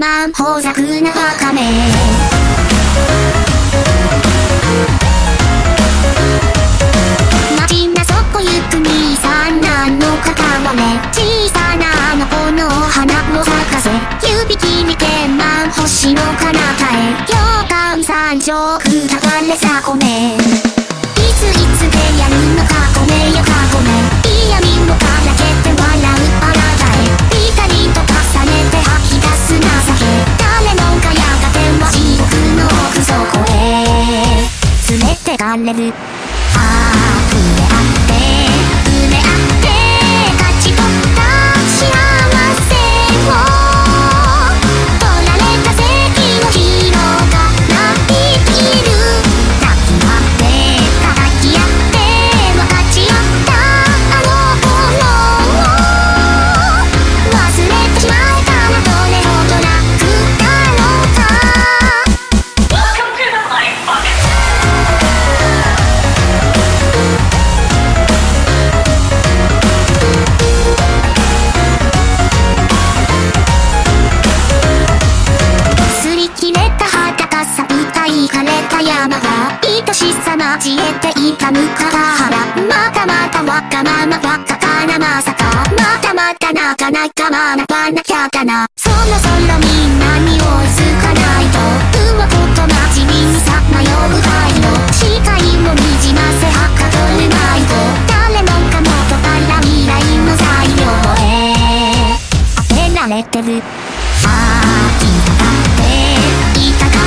万宝作なバカめ。街なそこ行く兄さんなんの方はね。小さなあの子の花を咲かせ。指切り天満星の彼方へ。洋館三条二れさこめ。連れてかれ山が愛しさ交えていたムカガ原またまたわがままわがかなまさかまたまた泣かないかまなばなきゃかなそろそろみんなに追いつかないとうまくとまじ目にさ迷うがいの視界もにじませはかどれないと誰もかもとばら未来の材料へ当てられてるああ痛がっていたか